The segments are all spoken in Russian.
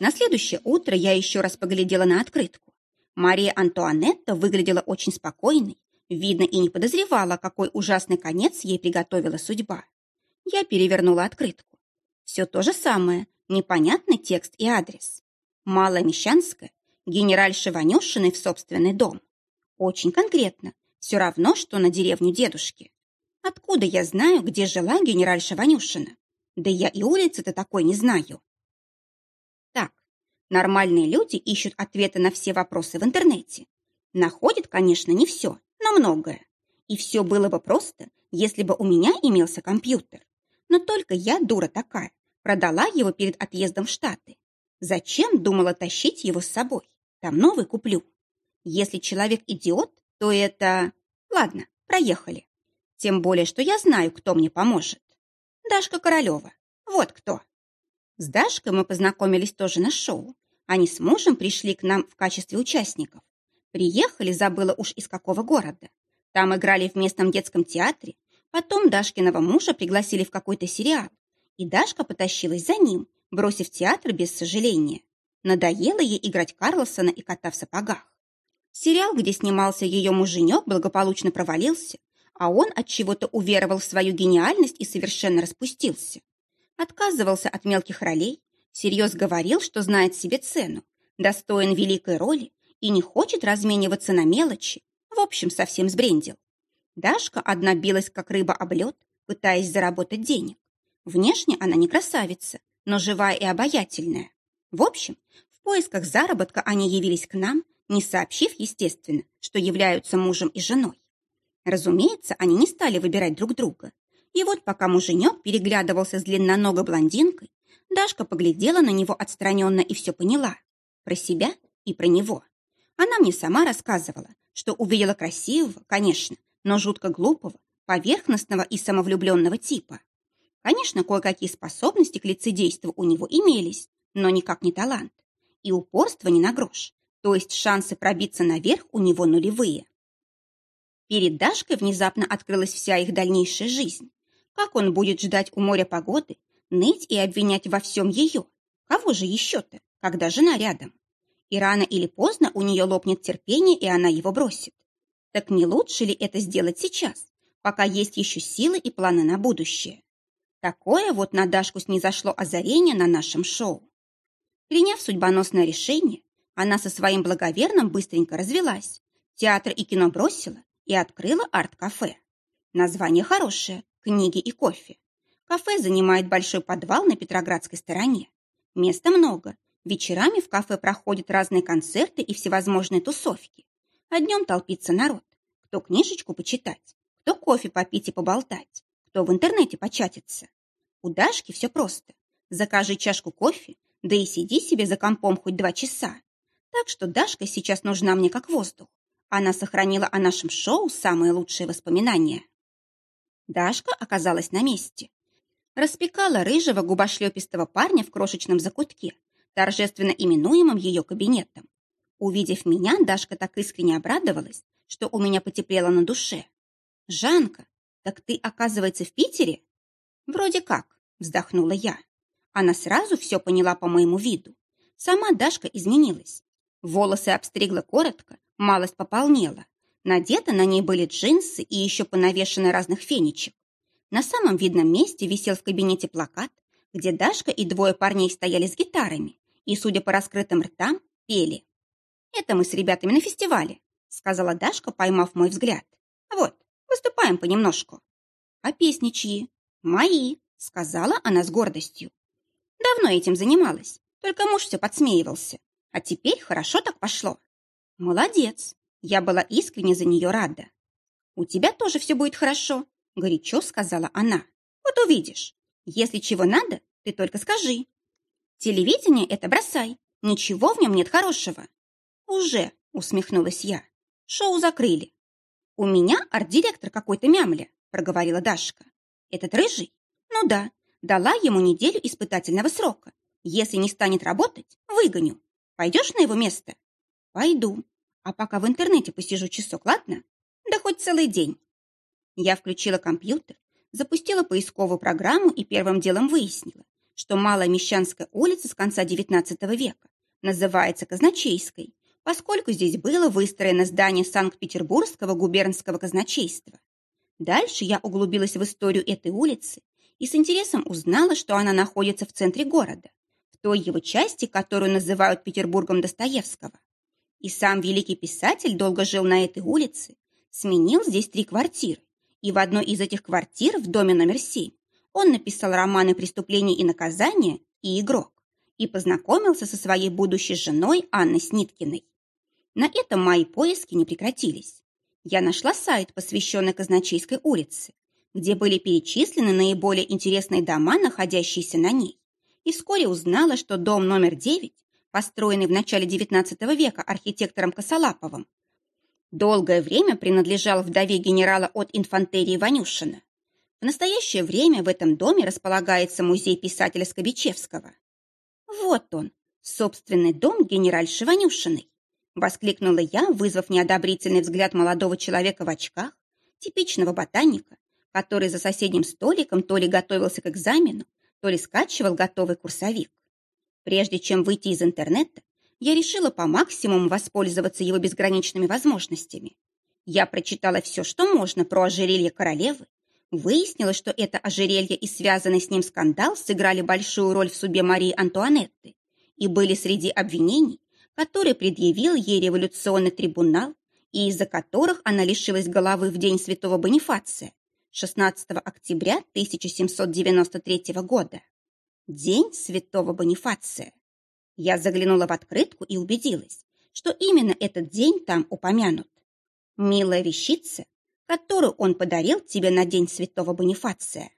На следующее утро я еще раз поглядела на открытку. Мария Антуанетта выглядела очень спокойной, видно и не подозревала, какой ужасный конец ей приготовила судьба. Я перевернула открытку. Все то же самое, непонятный текст и адрес. Малая Мещанская, генеральша Ванюшиной в собственный дом. Очень конкретно, все равно, что на деревню дедушки. Откуда я знаю, где жила генеральша Ванюшина? Да я и улицы-то такой не знаю. Нормальные люди ищут ответы на все вопросы в интернете. Находят, конечно, не все, но многое. И все было бы просто, если бы у меня имелся компьютер. Но только я, дура такая, продала его перед отъездом в Штаты. Зачем думала тащить его с собой? Там новый куплю. Если человек идиот, то это... Ладно, проехали. Тем более, что я знаю, кто мне поможет. Дашка Королева. Вот кто. С Дашкой мы познакомились тоже на шоу. Они с мужем пришли к нам в качестве участников. Приехали, забыла уж из какого города. Там играли в местном детском театре. Потом Дашкиного мужа пригласили в какой-то сериал. И Дашка потащилась за ним, бросив театр без сожаления. Надоело ей играть Карлсона и кота в сапогах. Сериал, где снимался ее муженек, благополучно провалился, а он от чего-то уверовал в свою гениальность и совершенно распустился отказывался от мелких ролей, всерьез говорил, что знает себе цену, достоин великой роли и не хочет размениваться на мелочи, в общем, совсем сбрендил. Дашка одна билась, как рыба об лед, пытаясь заработать денег. Внешне она не красавица, но живая и обаятельная. В общем, в поисках заработка они явились к нам, не сообщив, естественно, что являются мужем и женой. Разумеется, они не стали выбирать друг друга. И вот пока муженек переглядывался с длинноногой блондинкой, Дашка поглядела на него отстраненно и все поняла. Про себя и про него. Она мне сама рассказывала, что увидела красивого, конечно, но жутко глупого, поверхностного и самовлюбленного типа. Конечно, кое-какие способности к лицедейству у него имелись, но никак не талант. И упорство не на грош, то есть шансы пробиться наверх у него нулевые. Перед Дашкой внезапно открылась вся их дальнейшая жизнь. Как он будет ждать у моря погоды, ныть и обвинять во всем ее? Кого же еще-то, когда жена рядом? И рано или поздно у нее лопнет терпение, и она его бросит. Так не лучше ли это сделать сейчас, пока есть еще силы и планы на будущее? Такое вот на Дашку снизошло озарение на нашем шоу. Приняв судьбоносное решение, она со своим благоверным быстренько развелась, театр и кино бросила и открыла арт-кафе. Название хорошее книги и кофе. Кафе занимает большой подвал на Петроградской стороне. Места много. Вечерами в кафе проходят разные концерты и всевозможные тусовки. А днем толпится народ. Кто книжечку почитать, кто кофе попить и поболтать, кто в интернете початиться. У Дашки все просто. Закажи чашку кофе, да и сиди себе за компом хоть два часа. Так что Дашка сейчас нужна мне как воздух. Она сохранила о нашем шоу самые лучшие воспоминания. Дашка оказалась на месте. Распекала рыжего губошлепистого парня в крошечном закутке, торжественно именуемом ее кабинетом. Увидев меня, Дашка так искренне обрадовалась, что у меня потеплело на душе. «Жанка, так ты, оказывается, в Питере?» «Вроде как», — вздохнула я. Она сразу все поняла по моему виду. Сама Дашка изменилась. Волосы обстригла коротко, малость пополнела. Надеты на ней были джинсы и еще понавешены разных фенечек. На самом видном месте висел в кабинете плакат, где Дашка и двое парней стояли с гитарами и, судя по раскрытым ртам, пели. «Это мы с ребятами на фестивале», — сказала Дашка, поймав мой взгляд. «Вот, выступаем понемножку». «А песни чьи?» «Мои», — сказала она с гордостью. «Давно этим занималась, только муж все подсмеивался. А теперь хорошо так пошло». «Молодец», я была искренне за нее рада. «У тебя тоже все будет хорошо», — горячо сказала она. «Вот увидишь. Если чего надо, ты только скажи. Телевидение это бросай. Ничего в нем нет хорошего». «Уже», — усмехнулась я. «Шоу закрыли». «У меня арт-директор какой-то мямля», — проговорила Дашка. «Этот рыжий? Ну да, дала ему неделю испытательного срока. Если не станет работать, выгоню. Пойдешь на его место?» «Пойду», а пока в интернете посижу часок, ладно? Да хоть целый день. Я включила компьютер, запустила поисковую программу и первым делом выяснила, что Малая Мещанская улица с конца XIX века называется Казначейской, поскольку здесь было выстроено здание Санкт-Петербургского губернского казначейства. Дальше я углубилась в историю этой улицы и с интересом узнала, что она находится в центре города, в той его части, которую называют Петербургом Достоевского. И сам великий писатель долго жил на этой улице, сменил здесь три квартиры, и в одной из этих квартир, в доме номер семь, он написал романы «Преступление и наказание» и «Игрок» и познакомился со своей будущей женой Анной Сниткиной. На этом мои поиски не прекратились. Я нашла сайт, посвященный Казначейской улице, где были перечислены наиболее интересные дома, находящиеся на ней, и вскоре узнала, что дом номер 9, построенный в начале XIX века архитектором Косолаповым, долгое время принадлежал вдове генерала от инфантерии Ванюшина. В настоящее время в этом доме располагается музей писателя Скобичевского. Вот он, собственный дом генеральши Ванюшиной. Воскликнула я, вызвав неодобрительный взгляд молодого человека в очках, типичного ботаника, который за соседним столиком то ли готовился к экзамену, то ли скачивал готовый курсовик. Прежде чем выйти из интернета, я решила по максимуму воспользоваться его безграничными возможностями. Я прочитала все, что можно про ожерелье королевы, выяснила, что это ожерелье и связанный с ним скандал сыграли большую роль в судьбе Марии Антуанетты и были среди обвинений, которые предъявил ей революционный трибунал и из-за которых она лишилась головы в день святого Бонифация, 16 октября 1793 года. День святого Бонифация. Я заглянула в открытку и убедилась, что именно этот день там упомянут. Милая вещица, которую он подарил тебе на день святого Бонифация.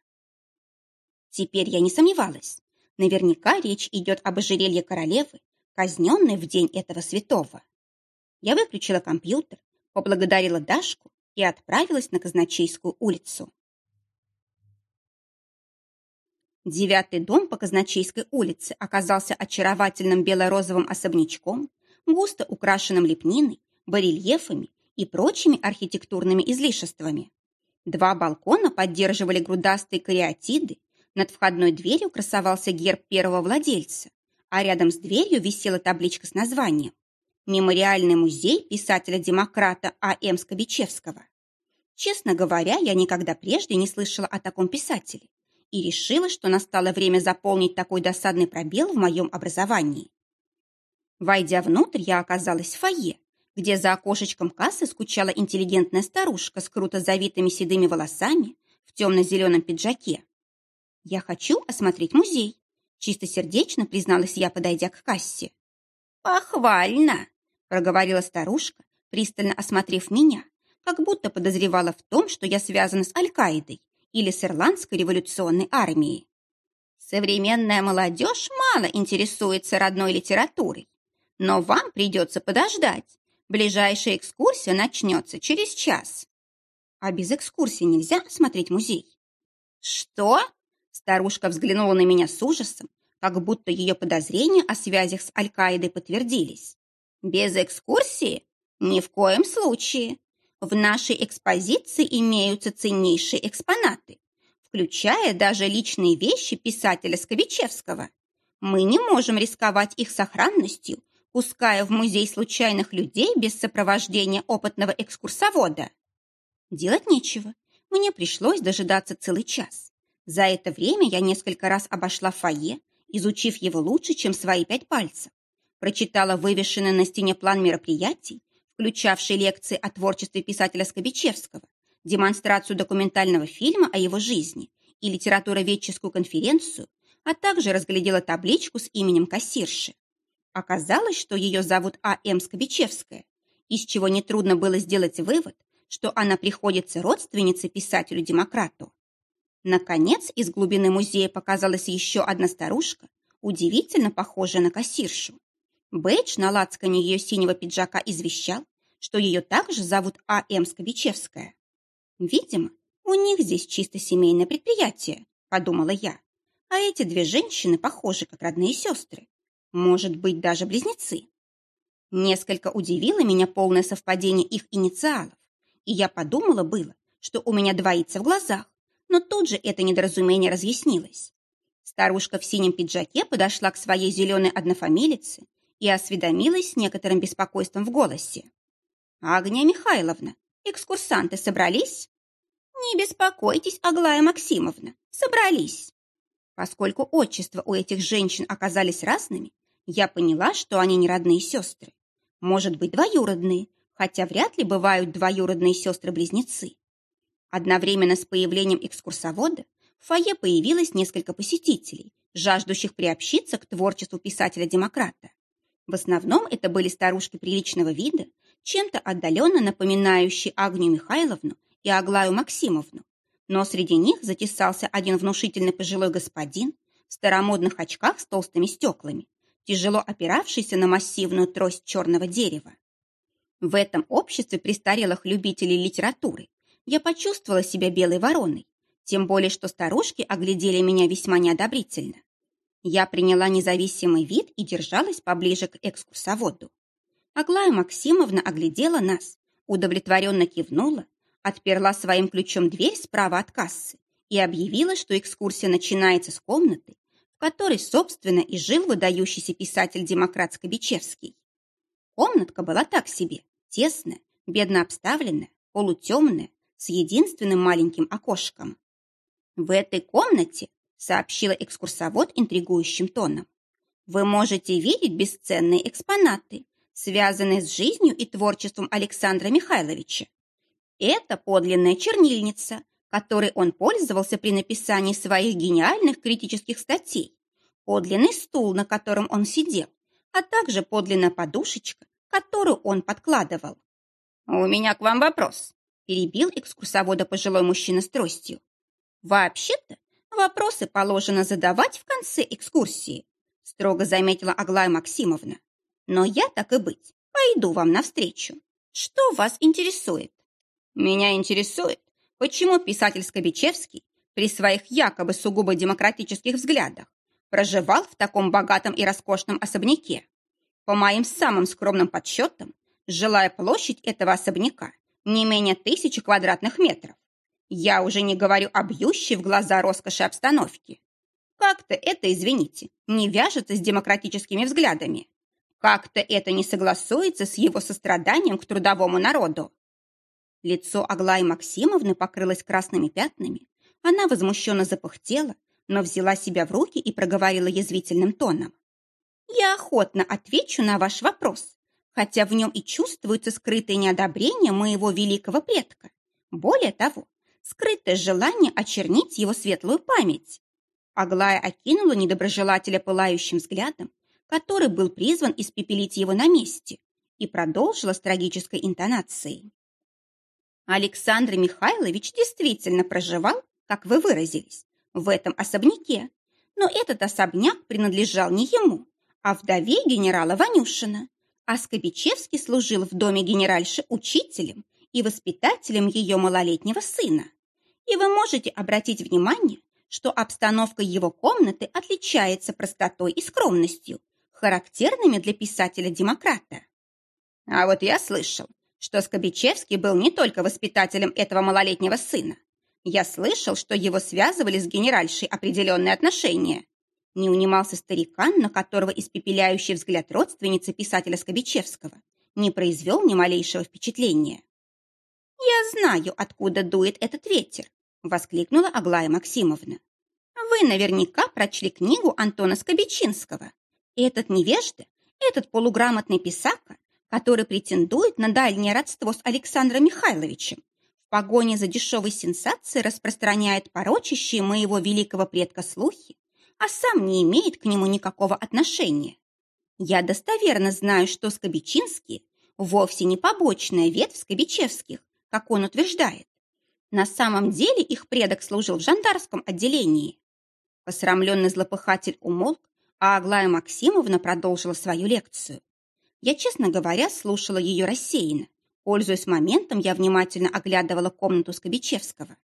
Теперь я не сомневалась. Наверняка речь идет об ожерелье королевы, казненной в день этого святого. Я выключила компьютер, поблагодарила Дашку и отправилась на Казначейскую улицу. Девятый дом по Казначейской улице оказался очаровательным бело-розовым особнячком, густо украшенным лепниной, барельефами и прочими архитектурными излишествами. Два балкона поддерживали грудастые кариатиды, над входной дверью красовался герб первого владельца, а рядом с дверью висела табличка с названием Мемориальный музей писателя-демократа А.М. Скобичевского. Честно говоря, я никогда прежде не слышала о таком писателе и решила, что настало время заполнить такой досадный пробел в моем образовании. Войдя внутрь, я оказалась в фойе, где за окошечком кассы скучала интеллигентная старушка с круто завитыми седыми волосами в темно-зеленом пиджаке. «Я хочу осмотреть музей», — чистосердечно призналась я, подойдя к кассе. «Похвально!» проговорила старушка, пристально осмотрев меня, как будто подозревала в том, что я связана с Аль-Каидой или с Ирландской революционной армией. Современная молодежь мало интересуется родной литературой, но вам придется подождать. Ближайшая экскурсия начнется через час. А без экскурсии нельзя осмотреть музей. Что? Старушка взглянула на меня с ужасом, как будто ее подозрения о связях с Аль-Каидой подтвердились. Без экскурсии? Ни в коем случае. В нашей экспозиции имеются ценнейшие экспонаты, включая даже личные вещи писателя Сковичевского. Мы не можем рисковать их сохранностью, пуская в музей случайных людей без сопровождения опытного экскурсовода. Делать нечего. Мне пришлось дожидаться целый час. За это время я несколько раз обошла фойе, изучив его лучше, чем свои пять пальцев прочитала вывешенный на стене план мероприятий, включавший лекции о творчестве писателя Скобичевского, демонстрацию документального фильма о его жизни и литературоведческую конференцию, а также разглядела табличку с именем кассирши. Оказалось, что ее зовут А.М. Скобичевская, из чего нетрудно было сделать вывод, что она приходится родственницей писателю-демократу. Наконец, из глубины музея показалась еще одна старушка, удивительно похожая на кассиршу. Бейдж на лацкане ее синего пиджака извещал, что ее также зовут А.М. Скобичевская. «Видимо, у них здесь чисто семейное предприятие», – подумала я. «А эти две женщины похожи, как родные сестры. Может быть, даже близнецы». Несколько удивило меня полное совпадение их инициалов, и я подумала было, что у меня двоится в глазах, но тут же это недоразумение разъяснилось. Старушка в синем пиджаке подошла к своей зеленой однофамилице и осведомилась с некоторым беспокойством в голосе. «Агния Михайловна, экскурсанты собрались?» «Не беспокойтесь, Аглая Максимовна, собрались». Поскольку отчества у этих женщин оказались разными, я поняла, что они не родные сестры. Может быть, двоюродные, хотя вряд ли бывают двоюродные сестры-близнецы. Одновременно с появлением экскурсовода в фойе появилось несколько посетителей, жаждущих приобщиться к творчеству писателя-демократа. В основном это были старушки приличного вида, чем-то отдаленно напоминающие Агнию Михайловну и Аглаю Максимовну. Но среди них затесался один внушительный пожилой господин в старомодных очках с толстыми стеклами, тяжело опиравшийся на массивную трость черного дерева. В этом обществе престарелых любителей литературы я почувствовала себя белой вороной, тем более что старушки оглядели меня весьма неодобрительно. Я приняла независимый вид и держалась поближе к экскурсоводу. Аглая Максимовна оглядела нас, удовлетворенно кивнула, отперла своим ключом дверь справа от кассы и объявила, что экскурсия начинается с комнаты, в которой, собственно, и жил выдающийся писатель-демократ Скобичевский. Комнатка была так себе, тесная, бедно обставленная, полутемная, с единственным маленьким окошком. В этой комнате, сообщила экскурсовод интригующим тоном, вы можете видеть бесценные экспонаты, связанные с жизнью и творчеством Александра Михайловича. Это подлинная чернильница, которой он пользовался при написании своих гениальных критических статей, подлинный стул, на котором он сидел, а также подлинная подушечка, которую он подкладывал. «У меня к вам вопрос», – перебил экскурсовода пожилой мужчина с тростью. «Вообще-то вопросы положено задавать в конце экскурсии», – строго заметила Аглая Максимовна. «Но я, так и быть, пойду вам навстречу. Что вас интересует?» «Меня интересует, почему писатель Скобичевский при своих якобы сугубо демократических взглядах проживал в таком богатом и роскошном особняке. По моим самым скромным подсчетам, жилая площадь этого особняка не менее тысячи квадратных метров. Я уже не говорю о бьющей в глаза роскоши обстановки. Как-то это, извините, не вяжется с демократическими взглядами. Как-то это не согласуется с его состраданием к трудовому народу. Лицо Аглаи Максимовны покрылось красными пятнами. Она возмущенно запыхтела, но взяла себя в руки и проговорила язвительным тоном. Я охотно отвечу на ваш вопрос, хотя в нем и чувствуется скрытое неодобрение моего великого предка. Более того, скрытое желание очернить его светлую память. Аглая окинула недоброжелателя пылающим взглядом, который был призван испепелить его на месте, и продолжила с трагической интонацией. Александр Михайлович действительно проживал, как вы выразились, в этом особняке, но этот особняк принадлежал не ему, а вдове генерала Ванюшина. А Скобичевский служил в доме генеральши учителем и воспитателем ее малолетнего сына. И вы можете обратить внимание, что обстановка его комнаты отличается простотой и скромностью, характерными для писателя-демократа. А вот я слышал, что Скобичевский был не только воспитателем этого малолетнего сына. Я слышал, что его связывали с генеральшей определенные отношения. Не унимался старикан, на которого испепеляющий взгляд родственницы писателя Скобичевского не произвел ни малейшего впечатления. «Я знаю, откуда дует этот ветер», — воскликнула Аглая Максимовна. «Вы наверняка прочли книгу Антона Скобичинского. Этот невежда, этот полуграмотный писака, который претендует на дальнее родство с Александром Михайловичем, в погоне за дешевой сенсацией распространяет порочащие моего великого предка слухи а сам не имеет к нему никакого отношения. Я достоверно знаю, что Скобичинские вовсе не побочная ветвь Скобичевских, как он утверждает. На самом деле их предок служил в жандарском отделении. Посрамленный злопыхатель умолк, а Аглая Максимовна продолжила свою лекцию. Я, честно говоря, слушала ее рассеянно. Пользуясь моментом, я внимательно оглядывала комнату Скобичевского.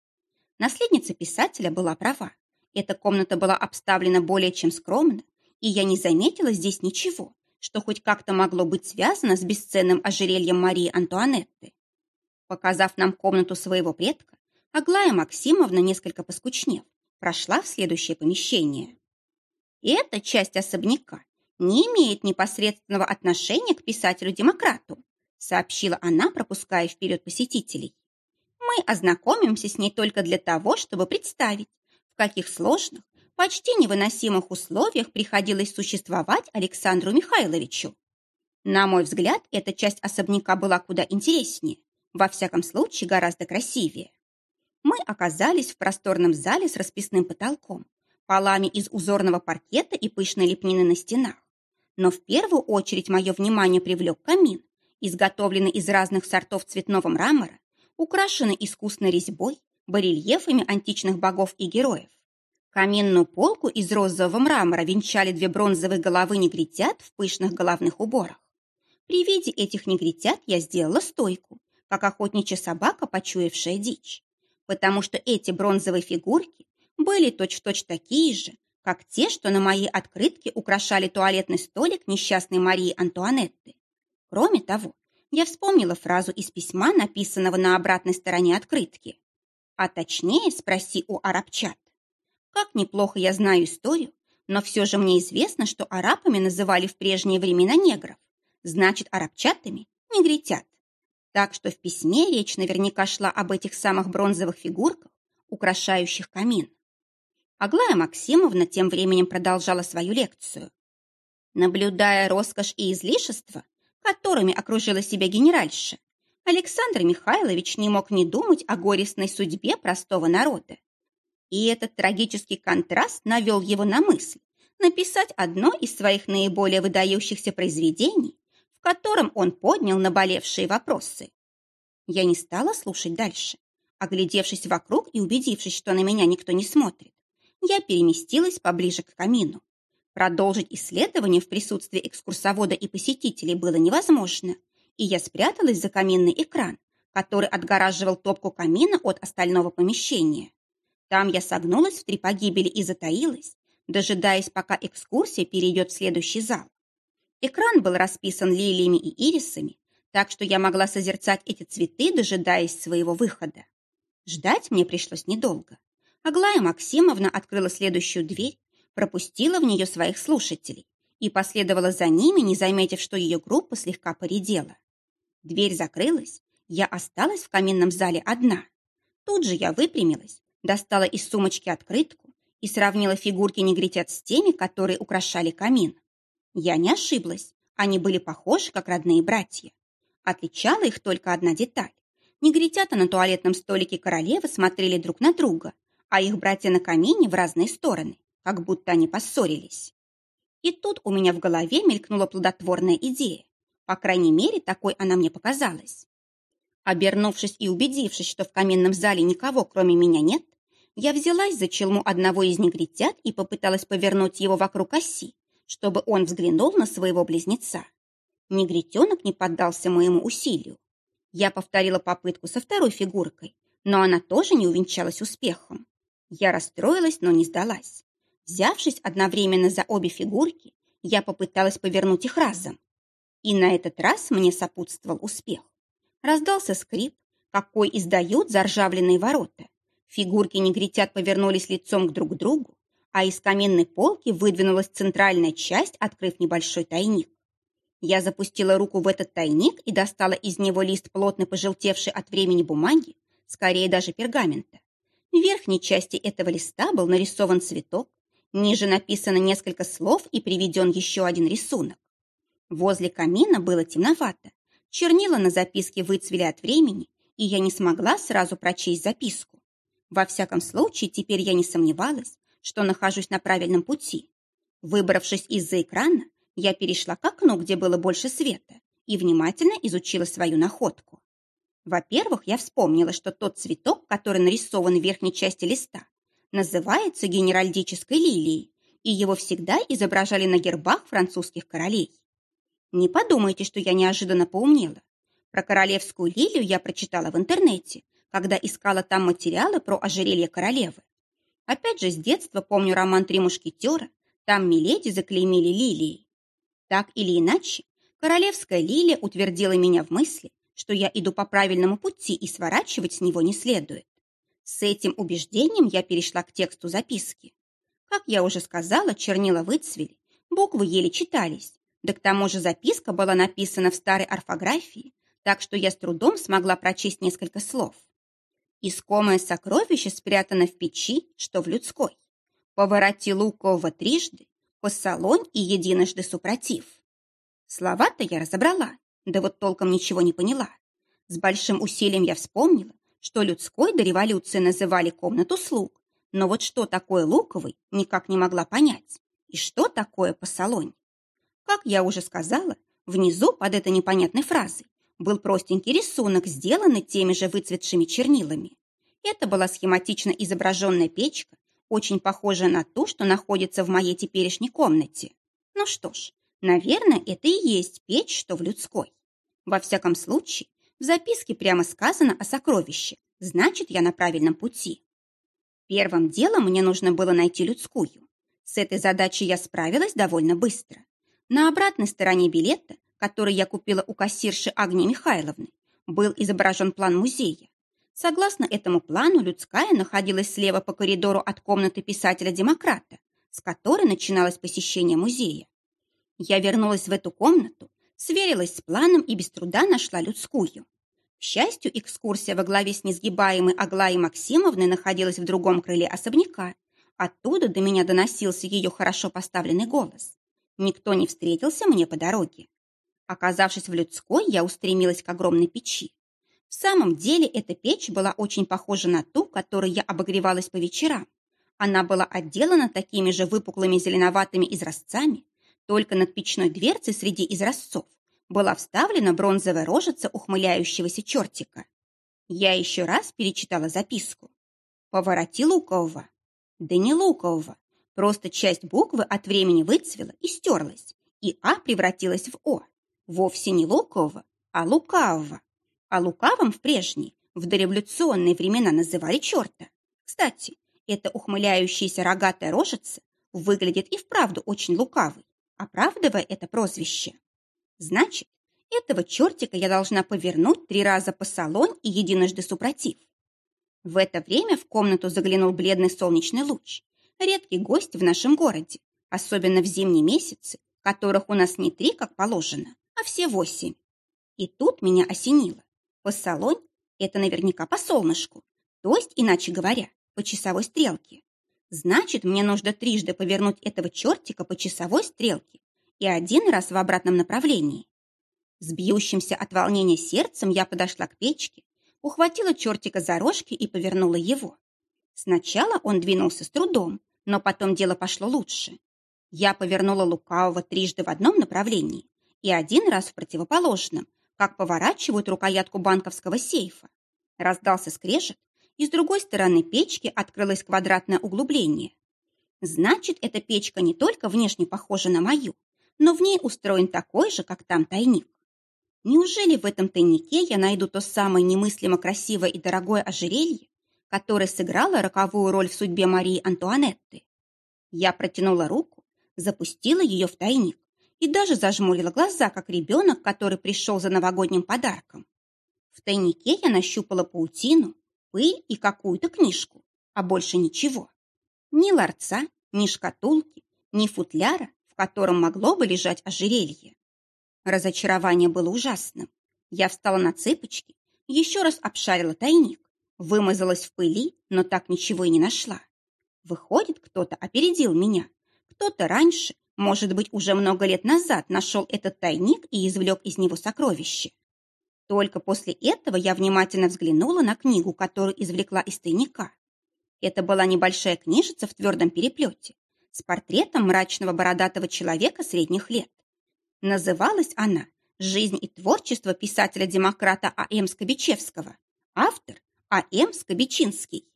Наследница писателя была права. Эта комната была обставлена более чем скромно, и я не заметила здесь ничего, что хоть как-то могло быть связано с бесценным ожерельем Марии Антуанетты. Показав нам комнату своего предка, Аглая Максимовна, несколько поскучнев, прошла в следующее помещение. Эта часть особняка не имеет непосредственного отношения к писателю-демократу, сообщила она, пропуская вперед посетителей. Мы ознакомимся с ней только для того, чтобы представить, в каких сложных, почти невыносимых условиях приходилось существовать Александру Михайловичу. На мой взгляд, эта часть особняка была куда интереснее, во всяком случае гораздо красивее. Мы оказались в просторном зале с расписным потолком, полами из узорного паркета и пышной лепнины на стенах. Но в первую очередь мое внимание привлек камин, изготовленный из разных сортов цветного мрамора, украшенный искусной резьбой, барельефами античных богов и героев. Каминную полку из розового мрамора венчали две бронзовые головы негритят в пышных головных уборах. При виде этих негритят я сделала стойку, как охотничья собака, почуявшая дичь, потому что эти бронзовые фигурки были точь-в-точь -точь такие же, как те, что на моей открытке украшали туалетный столик несчастной Марии Антуанетты. Кроме того, я вспомнила фразу из письма, написанного на обратной стороне открытки. А точнее спроси у арабчат. Как неплохо я знаю историю, но все же мне известно, что арабами называли в прежние времена негров. Значит, арабчатами – негритят. Так что в письме речь наверняка шла об этих самых бронзовых фигурках, украшающих камин. Аглая Максимовна тем временем продолжала свою лекцию. Наблюдая роскошь и излишество, которыми окружила себя генеральша, Александр Михайлович не мог не думать о горестной судьбе простого народа. И этот трагический контраст навел его на мысль написать одно из своих наиболее выдающихся произведений, котором он поднял наболевшие вопросы. Я не стала слушать дальше. Оглядевшись вокруг и убедившись, что на меня никто не смотрит, я переместилась поближе к камину. Продолжить исследование в присутствии экскурсовода и посетителей было невозможно, и я спряталась за каминный экран, который отгораживал топку камина от остального помещения. Там я согнулась в три погибели и затаилась, дожидаясь, пока экскурсия перейдет в следующий зал. Экран был расписан лилиями и ирисами, так что я могла созерцать эти цветы, дожидаясь своего выхода. Ждать мне пришлось недолго. Аглая Максимовна открыла следующую дверь, пропустила в нее своих слушателей и последовала за ними, не заметив, что ее группа слегка поредела. Дверь закрылась, я осталась в каминном зале одна. Тут же я выпрямилась, достала из сумочки открытку и сравнила фигурки негритят с теми, которые украшали камин. Я не ошиблась, они были похожи, как родные братья. Отличала их только одна деталь. Негритята на туалетном столике королевы смотрели друг на друга, а их братья на камине в разные стороны, как будто они поссорились. И тут у меня в голове мелькнула плодотворная идея. По крайней мере, такой она мне показалась. Обернувшись и убедившись, что в каминном зале никого, кроме меня, нет, я взялась за челму одного из негритят и попыталась повернуть его вокруг оси, чтобы он взглянул на своего близнеца. Негритенок не поддался моему усилию. Я повторила попытку со второй фигуркой, но она тоже не увенчалась успехом. Я расстроилась, но не сдалась. Взявшись одновременно за обе фигурки, я попыталась повернуть их разом. И на этот раз мне сопутствовал успех. Раздался скрип, какой издают заржавленные ворота. Фигурки негритят повернулись лицом к друг другу, а из каменной полки выдвинулась центральная часть, открыв небольшой тайник. Я запустила руку в этот тайник и достала из него лист плотно пожелтевший от времени бумаги, скорее даже пергамента. В верхней части этого листа был нарисован цветок, ниже написано несколько слов и приведен еще один рисунок. Возле камина было темновато, чернила на записке выцвели от времени, и я не смогла сразу прочесть записку. Во всяком случае, теперь я не сомневалась, что нахожусь на правильном пути. Выбравшись из-за экрана, я перешла к окну, где было больше света, и внимательно изучила свою находку. Во-первых, я вспомнила, что тот цветок, который нарисован в верхней части листа, называется генеральдической лилией, и его всегда изображали на гербах французских королей. Не подумайте, что я неожиданно поумнела. Про королевскую лилию я прочитала в интернете, когда искала там материалы про ожерелье королевы. Опять же, с детства помню роман «Три мушкетера», там Миледи заклеймили лилией. Так или иначе, королевская лилия утвердила меня в мысли, что я иду по правильному пути и сворачивать с него не следует. С этим убеждением я перешла к тексту записки. Как я уже сказала, чернила выцвели, буквы еле читались, да к тому же записка была написана в старой орфографии, так что я с трудом смогла прочесть несколько слов. Искомое сокровище спрятано в печи, что в людской. Повороти лукового трижды, посолонь и единожды супротив. Слова-то я разобрала, да вот толком ничего не поняла. С большим усилием я вспомнила, что людской до революции называли комнату слуг, но вот что такое луковый, никак не могла понять. И что такое посолонь? Как я уже сказала, внизу под этой непонятной фразой был простенький рисунок, сделанный теми же выцветшими чернилами. Это была схематично изображенная печка, очень похожая на ту, что находится в моей теперешней комнате. Ну что ж, наверное, это и есть печь, что в людской. Во всяком случае, в записке прямо сказано о сокровище, значит, я на правильном пути. Первым делом мне нужно было найти людскую. С этой задачей я справилась довольно быстро. На обратной стороне билета, который я купила у кассирши Агнии Михайловны, был изображен план музея. Согласно этому плану, людская находилась слева по коридору от комнаты писателя-демократа, с которой начиналось посещение музея. Я вернулась в эту комнату, сверилась с планом и без труда нашла людскую. К счастью, экскурсия во главе с несгибаемой Аглаей Максимовной находилась в другом крыле особняка. Оттуда до меня доносился ее хорошо поставленный голос. Никто не встретился мне по дороге. Оказавшись в людской, я устремилась к огромной печи. В самом деле эта печь была очень похожа на ту, которой я обогревалась по вечерам. Она была отделана такими же выпуклыми зеленоватыми изразцами, только над печной дверцей среди изразцов была вставлена бронзовая рожица ухмыляющегося чертика. Я еще раз перечитала записку. Повороти лукового. Да не лукового, Просто часть буквы от времени выцвела и стерлась, и «а» превратилась в «о». Вовсе не лукового, а лукавого. А лукавым в прежние, в дореволюционные времена называли черта. Кстати, эта ухмыляющаяся рогатая рожица выглядит и вправду очень лукавой, оправдывая это прозвище. Значит, этого чертика я должна повернуть три раза по салон и единожды супротив. В это время в комнату заглянул бледный солнечный луч, редкий гость в нашем городе, особенно в зимние месяцы, которых у нас не три, как положено, а все восемь. И тут меня осенило. По салонь – это наверняка по солнышку, то есть, иначе говоря, по часовой стрелке. Значит, мне нужно трижды повернуть этого чертика по часовой стрелке и один раз в обратном направлении. С бьющимся от волнения сердцем я подошла к печке, ухватила чертика за рожки и повернула его. Сначала он двинулся с трудом, но потом дело пошло лучше. Я повернула лукавого трижды в одном направлении и один раз в противоположном, как поворачивают рукоятку банковского сейфа. Раздался скрежет, и с другой стороны печки открылось квадратное углубление. Значит, эта печка не только внешне похожа на мою, но в ней устроен такой же, как там тайник. Неужели в этом тайнике я найду то самое немыслимо красивое и дорогое ожерелье, которая сыграла роковую роль в судьбе Марии Антуанетты. Я протянула руку, запустила ее в тайник и даже зажмурила глаза, как ребенок, который пришел за новогодним подарком. В тайнике я нащупала паутину, пыль и какую-то книжку, а больше ничего. Ни ларца, ни шкатулки, ни футляра, в котором могло бы лежать ожерелье. Разочарование было ужасным. Я встала на цыпочки, еще раз обшарила тайник Вымазалась в пыли, но так ничего и не нашла. Выходит, кто-то опередил меня. Кто-то раньше, может быть, уже много лет назад нашел этот тайник и извлек из него сокровище. Только после этого я внимательно взглянула на книгу, которую извлекла из тайника. Это была небольшая книжица в твердом переплете с портретом мрачного бородатого человека средних лет. Называлась она «Жизнь и творчество писателя-демократа А.М. Скобичевского». Автор а.М. Скобичинский.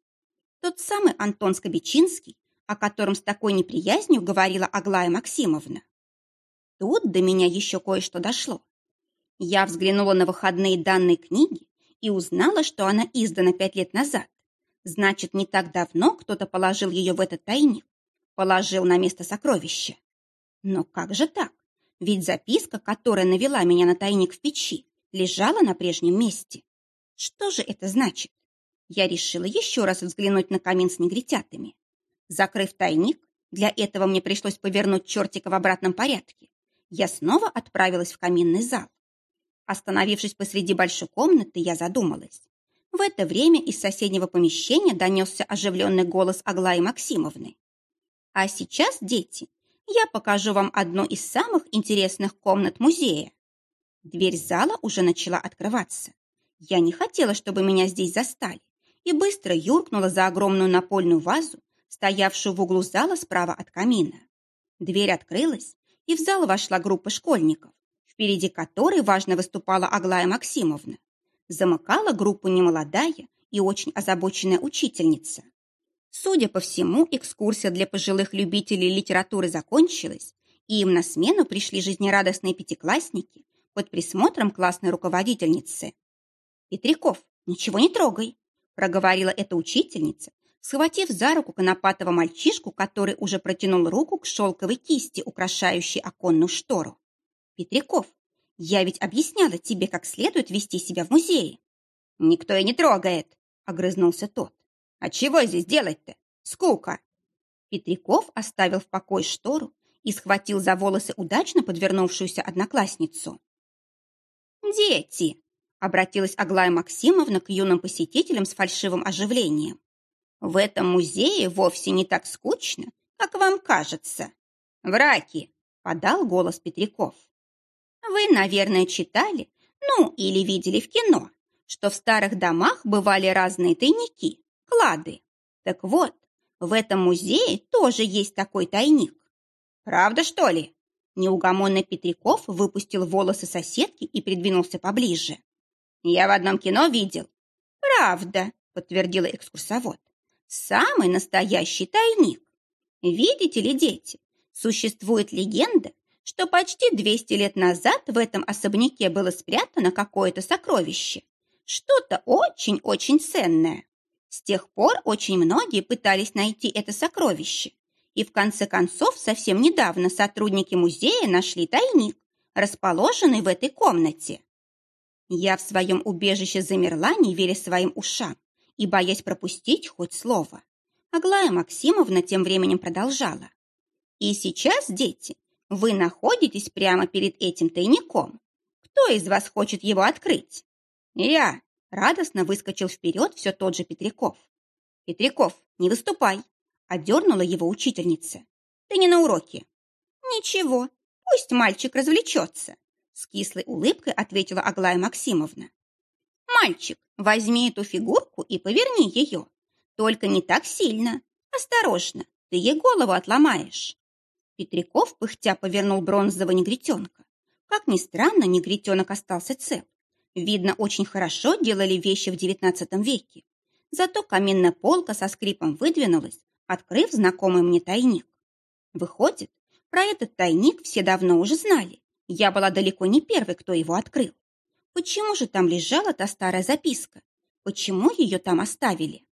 Тот самый Антон Скобичинский, о котором с такой неприязнью говорила Аглая Максимовна. Тут до меня еще кое-что дошло. Я взглянула на выходные данные книги и узнала, что она издана пять лет назад. Значит, не так давно кто-то положил ее в этот тайник, положил на место сокровища. Но как же так? Ведь записка, которая навела меня на тайник в печи, лежала на прежнем месте. Что же это значит? я решила еще раз взглянуть на камин с негритятами. Закрыв тайник, Для этого мне пришлось повернуть чертика в обратном порядке. Я снова отправилась в каминный зал. Остановившись посреди большой комнаты, я задумалась. В это время из соседнего помещения донесся оживленный голос Аглаи Максимовны. «А сейчас, дети, я покажу вам одну из самых интересных комнат музея». Дверь зала уже начала открываться. Я не хотела, чтобы меня здесь застали, и быстро юркнула за огромную напольную вазу, стоявшую в углу зала справа от камина. Дверь открылась, и в зал вошла группа школьников впереди которой важно выступала Аглая Максимовна. Замыкала группу немолодая и очень озабоченная учительница. Судя по всему, экскурсия для пожилых любителей литературы закончилась, и им на смену пришли жизнерадостные пятиклассники под присмотром классной руководительницы. «Петряков, ничего не трогай», – проговорила эта учительница, схватив за руку конопатого мальчишку, который уже протянул руку к шелковой кисти, украшающей оконную штору. Петряков, я ведь объясняла тебе, как следует вести себя в музее. Никто и не трогает, огрызнулся тот. А чего здесь делать-то? Скука. Петряков оставил в покое штору и схватил за волосы удачно подвернувшуюся одноклассницу. «Дети!» — обратилась Аглая Максимовна к юным посетителям с фальшивым оживлением. «В этом музее вовсе не так скучно, как вам кажется». «Враки!» — подал голос Петряков. Вы, наверное, читали, ну, или видели в кино, что в старых домах бывали разные тайники, клады. Так вот, в этом музее тоже есть такой тайник. Правда, что ли? Неугомонный Петряков выпустил волосы соседки и придвинулся поближе. Я в одном кино видел. Правда, подтвердила экскурсовод. Самый настоящий тайник. Видите ли, дети, существует легенда, что почти 200 лет назад в этом особняке было спрятано какое-то сокровище. Что-то очень-очень ценное. С тех пор очень многие пытались найти это сокровище. И в конце концов, совсем недавно сотрудники музея нашли тайник, расположенный в этой комнате. Я в своем убежище замерла, не веря своим ушам и боясь пропустить хоть слово. Аглая Максимовна тем временем продолжала. И сейчас, дети, вы находитесь прямо перед этим тайником. Кто из вас хочет его открыть? Я. Радостно выскочил вперед все тот же Петряков. Петряков, не выступай. Одернула его учительница. Ты не на уроке. Ничего, пусть мальчик развлечется. С кислой улыбкой ответила Аглая Максимовна. Мальчик, возьми эту фигурку и поверни ее. Только не так сильно. Осторожно, ты ей голову отломаешь. Петряков пыхтя повернул бронзового негритенка. Как ни странно, негритенок остался цел. Видно, очень хорошо делали вещи в девятнадцатом веке. Зато каменная полка со скрипом выдвинулась, открыв знакомый мне тайник. Выходит, про этот тайник все давно уже знали. Я была далеко не первой, кто его открыл. Почему же там лежала та старая записка? Почему ее там оставили?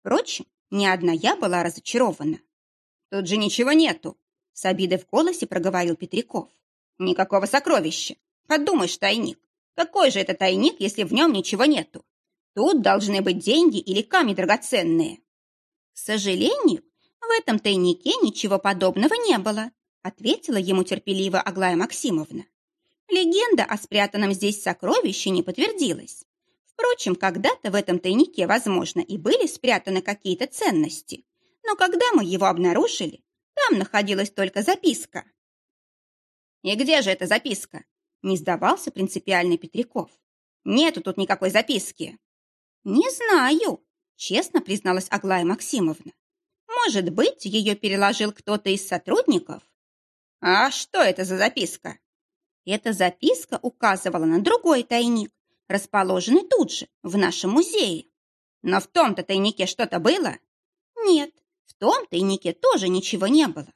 Впрочем, ни одна я была разочарована. Тут же ничего нету, с обидой в голосе проговорил Петряков. Никакого сокровища. Подумаешь, тайник. Какой же это тайник, если в нем ничего нету? Тут должны быть деньги или камни драгоценные. К сожалению, в этом тайнике ничего подобного не было, ответила ему терпеливо Аглая Максимовна. Легенда о спрятанном здесь сокровище не подтвердилась. Впрочем, когда-то в этом тайнике, возможно, и были спрятаны какие-то ценности. Но когда мы его обнаружили, там находилась только записка. «И где же эта записка?» Не сдавался принципиальный Петряков. «Нету тут никакой записки». «Не знаю», — честно призналась Аглая Максимовна. «Может быть, ее переложил кто-то из сотрудников?» «А что это за записка?» Эта записка указывала на другой тайник, расположенный тут же, в нашем музее. Но в том-то тайнике что-то было? Нет, в том тайнике тоже ничего не было.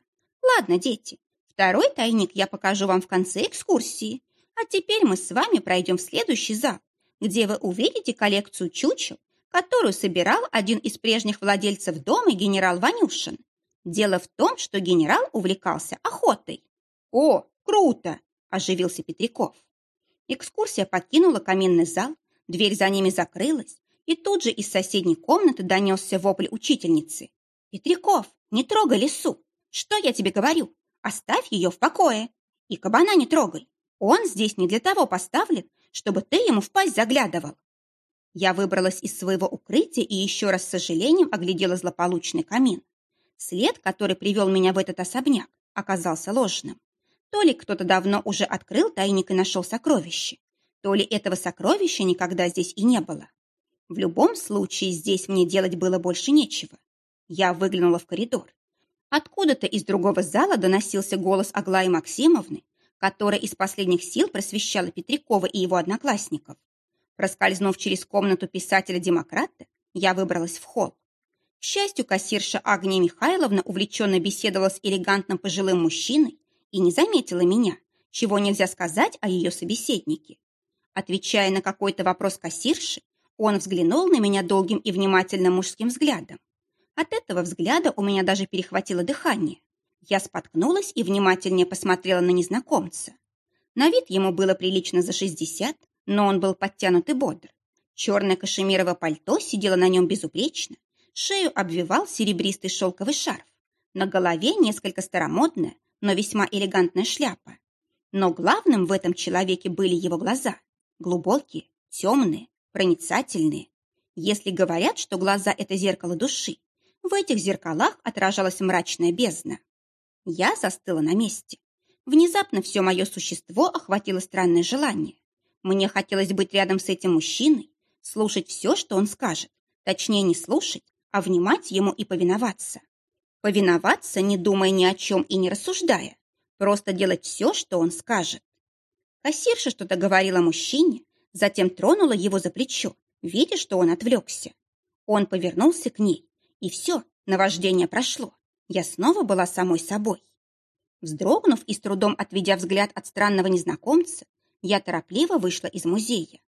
Ладно, дети, второй тайник я покажу вам в конце экскурсии. А теперь мы с вами пройдем в следующий зал, где вы увидите коллекцию чучел, которую собирал один из прежних владельцев дома генерал Ванюшин. Дело в том, что генерал увлекался охотой. «О, круто!» – оживился Петряков. Экскурсия покинула каменный зал, дверь за ними закрылась, и тут же из соседней комнаты донесся вопль учительницы. «Петряков, не трогай лесу! Что я тебе говорю? Оставь ее в покое. И кабана не трогай. Он здесь не для того поставлен, чтобы ты ему в пасть заглядывал. Я выбралась из своего укрытия и еще раз с сожалением оглядела злополучный камин. След, который привел меня в этот особняк, оказался ложным. То ли кто-то давно уже открыл тайник и нашел сокровище, то ли этого сокровища никогда здесь и не было. В любом случае здесь мне делать было больше нечего. Я выглянула в коридор. Откуда-то из другого зала доносился голос Аглаи Максимовны, которая из последних сил просвещала Петрякова и его одноклассников. Проскользнув через комнату писателя-демократа, я выбралась в холл. К счастью, кассирша Агния Михайловна увлеченно беседовала с элегантным пожилым мужчиной и не заметила меня, чего нельзя сказать о ее собеседнике. Отвечая на какой-то вопрос кассирши, он взглянул на меня долгим и внимательным мужским взглядом. От этого взгляда у меня даже перехватило дыхание. Я споткнулась и внимательнее посмотрела на незнакомца. На вид ему было прилично за шестьдесят, но он был подтянут и бодр. Черное кашемировое пальто сидело на нем безупречно, шею обвивал серебристый шелковый шарф. На голове несколько старомодная, но весьма элегантная шляпа. Но главным в этом человеке были его глаза. Глубокие, темные, проницательные. Если говорят, что глаза – это зеркало души, в этих зеркалах отражалась мрачная бездна. Я застыла на месте. Внезапно все мое существо охватило странное желание. Мне хотелось быть рядом с этим мужчиной, слушать все, что он скажет. Точнее, не слушать, а внимать ему и повиноваться. Повиноваться, не думая ни о чем и не рассуждая. Просто делать все, что он скажет. Кассирша что-то говорила мужчине, затем тронула его за плечо, видя, что он отвлекся. Он повернулся к ней, и все, наваждение прошло. Я снова была самой собой. Вздрогнув и с трудом отведя взгляд от странного незнакомца, я торопливо вышла из музея.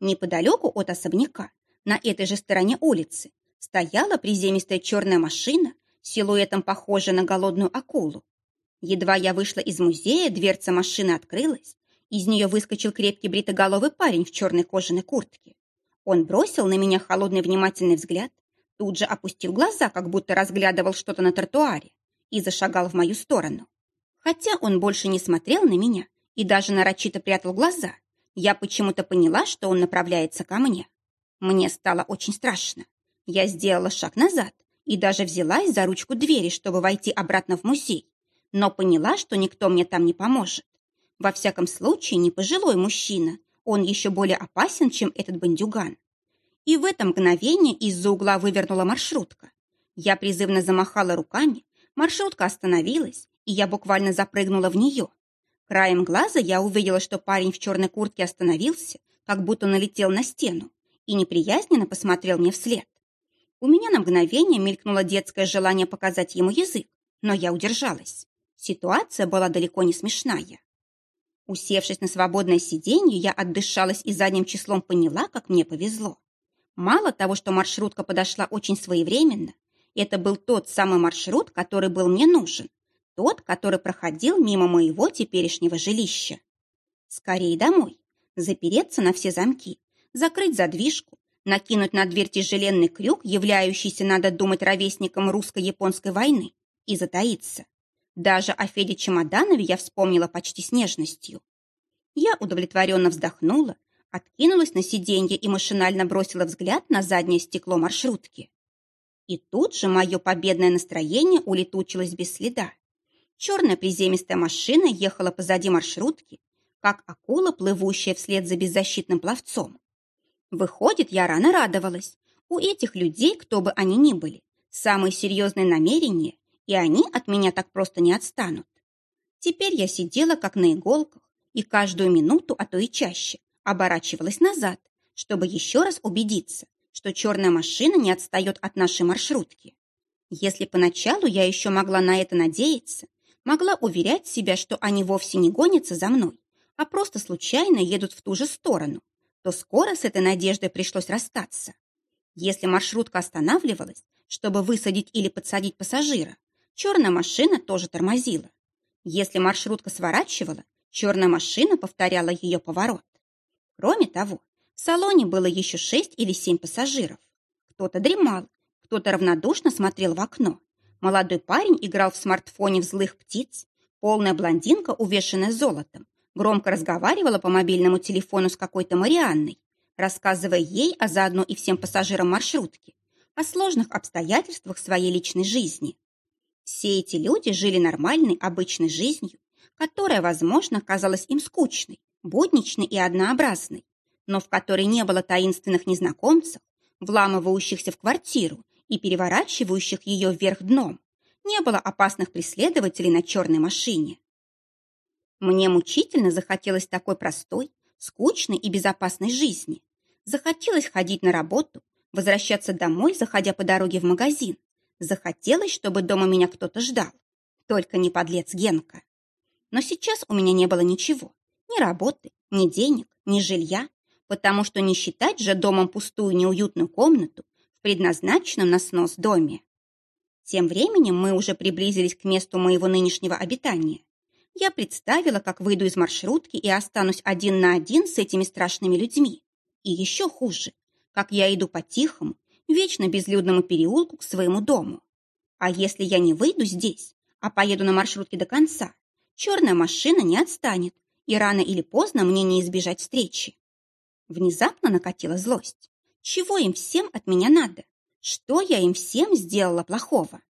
Неподалеку от особняка, на этой же стороне улицы, стояла приземистая черная машина, силуэтом похожая на голодную акулу. Едва я вышла из музея, дверца машины открылась, из нее выскочил крепкий бритоголовый парень в черной кожаной куртке. Он бросил на меня холодный внимательный взгляд, тут же опустил глаза, как будто разглядывал что-то на тротуаре, и зашагал в мою сторону. Хотя он больше не смотрел на меня и даже нарочито прятал глаза, я почему-то поняла, что он направляется ко мне. Мне стало очень страшно. Я сделала шаг назад и даже взялась за ручку двери, чтобы войти обратно в музей, но поняла, что никто мне там не поможет. Во всяком случае, не пожилой мужчина, он еще более опасен, чем этот бандюган. И в это мгновение из-за угла вывернула маршрутка. Я призывно замахала руками, маршрутка остановилась, и я буквально запрыгнула в нее. Краем глаза я увидела, что парень в черной куртке остановился, как будто налетел на стену, и неприязненно посмотрел мне вслед. У меня на мгновение мелькнуло детское желание показать ему язык, но я удержалась. Ситуация была далеко не смешная. Усевшись на свободное сиденье, я отдышалась и задним числом поняла, как мне повезло. Мало того, что маршрутка подошла очень своевременно, это был тот самый маршрут, который был мне нужен, тот, который проходил мимо моего теперешнего жилища. Скорее домой, запереться на все замки, закрыть задвижку, накинуть на дверь тяжеленный крюк, являющийся, надо думать, ровесником русско-японской войны, и затаиться. Даже о Феде Чемоданове я вспомнила почти с нежностью. Я удовлетворенно вздохнула, откинулась на сиденье и машинально бросила взгляд на заднее стекло маршрутки. И тут же мое победное настроение улетучилось без следа. Черная приземистая машина ехала позади маршрутки, как акула, плывущая вслед за беззащитным пловцом. Выходит, я рано радовалась. У этих людей, кто бы они ни были, самые серьезные намерения, и они от меня так просто не отстанут. Теперь я сидела как на иголках и каждую минуту, а то и чаще, оборачивалась назад, чтобы еще раз убедиться, что черная машина не отстает от нашей маршрутки. Если поначалу я еще могла на это надеяться, могла уверять себя, что они вовсе не гонятся за мной, а просто случайно едут в ту же сторону, то скоро с этой надеждой пришлось расстаться. Если маршрутка останавливалась, чтобы высадить или подсадить пассажира, черная машина тоже тормозила. Если маршрутка сворачивала, черная машина повторяла ее поворот. Кроме того, в салоне было еще шесть или семь пассажиров. Кто-то дремал, кто-то равнодушно смотрел в окно. Молодой парень играл в смартфоне в злых птиц. Полная блондинка, увешанная золотом, громко разговаривала по мобильному телефону с какой-то Марианной, рассказывая ей, а заодно и всем пассажирам маршрутки, о сложных обстоятельствах своей личной жизни. Все эти люди жили нормальной, обычной жизнью, которая, возможно, казалась им скучной, будничной и однообразной, но в которой не было таинственных незнакомцев, вламывающихся в квартиру и переворачивающих ее вверх дном, не было опасных преследователей на черной машине. Мне мучительно захотелось такой простой, скучной и безопасной жизни. Захотелось ходить на работу, возвращаться домой, заходя по дороге в магазин. Захотелось, чтобы дома меня кто-то ждал. Только не подлец Генка. Но сейчас у меня не было ничего. Ни работы, ни денег, ни жилья, потому что не считать же домом пустую неуютную комнату в предназначенном на снос доме. Тем временем мы уже приблизились к месту моего нынешнего обитания. Я представила, как выйду из маршрутки и останусь один на один с этими страшными людьми. И еще хуже, как я иду по тихому, вечно безлюдному переулку к своему дому. А если я не выйду здесь, а поеду на маршрутке до конца, черная машина не отстанет, и рано или поздно мне не избежать встречи. Внезапно накатила злость. Чего им всем от меня надо? Что я им всем сделала плохого?